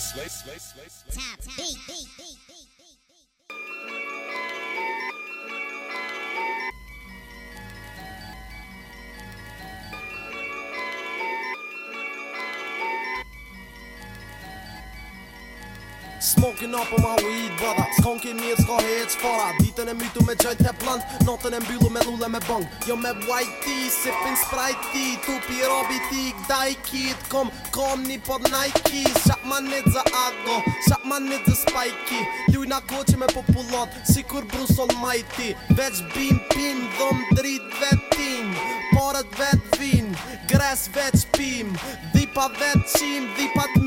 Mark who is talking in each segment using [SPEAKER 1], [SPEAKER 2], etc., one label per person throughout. [SPEAKER 1] beat, beat, beat, beat.
[SPEAKER 2] Smoking up on my weed, brother. ki mirë s'ko po hec fora Ditën e mytu me gjojt e plant Notën e mbyllu me lule me bong Jo me white tea, sipin sprite tea Tu pi robi ti, gda i kit Kom, kom një pod Nike Shak ma një dhe ago, shak ma një dhe spike Ljuj na goqi me populot, si kur mighty Almighty Veç bim, pim, dhom drit vetin Porët vet vin, gres veç Dhi pa vetë qim, dhi pa të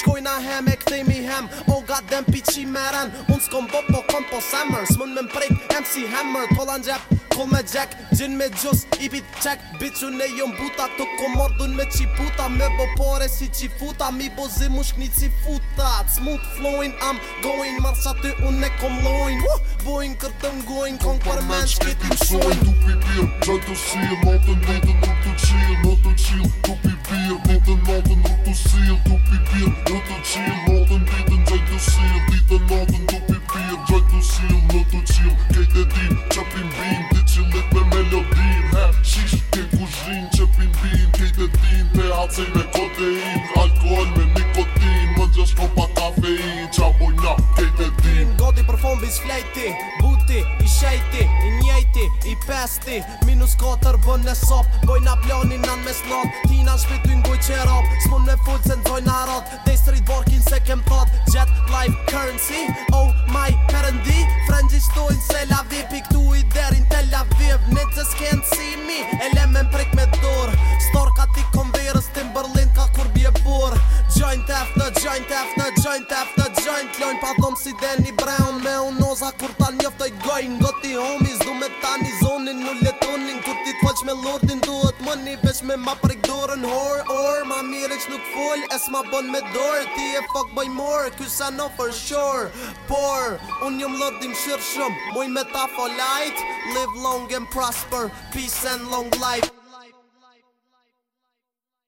[SPEAKER 2] Shkoj na hem e këthej mi hem O oh dem pi meren me Unë s'kom bo po kom po samër S'mon me mprejk MC Hammer Tola n'gjep, kol me gjek Gjin me gjus, i bit check ne jom buta Tu ko mordun me qiputa Me bo pore si qifuta Mi bo zi mushk një qifuta Smooth flowin, I'm going Marsh aty
[SPEAKER 1] unë e kom lojn uh, Boin kërtën goin Kon për men shkit i shojn Tu pi pi si e matën të të të si me kotein Alkohol me nikotin Më gjësht në pa kafein Qa boj kejt e din Goti për fombi s'flejti Buti, i shejti, i njejti, i pesti Minus
[SPEAKER 2] 4 bën e sop Boj nga planin nan mes slot Tina shpitu ngoj qerop S'mon me fut se nëzit joint after joint after joint Lojnë pa thomë si Danny Brown Me unoza kur ta njofta i gojnë Ngo ti homies du me tani zonin Nuk letonin kur ti t'fëll që me lordin Duhet mëni, veç me ma prek dorën Hor, or, ma mire që nuk full Es ma bon me dorë Ti e fuck boy more, Kysa no for sure Por, unë jëm lordin shirë shumë Muj me ta light Live long and prosper Peace and long life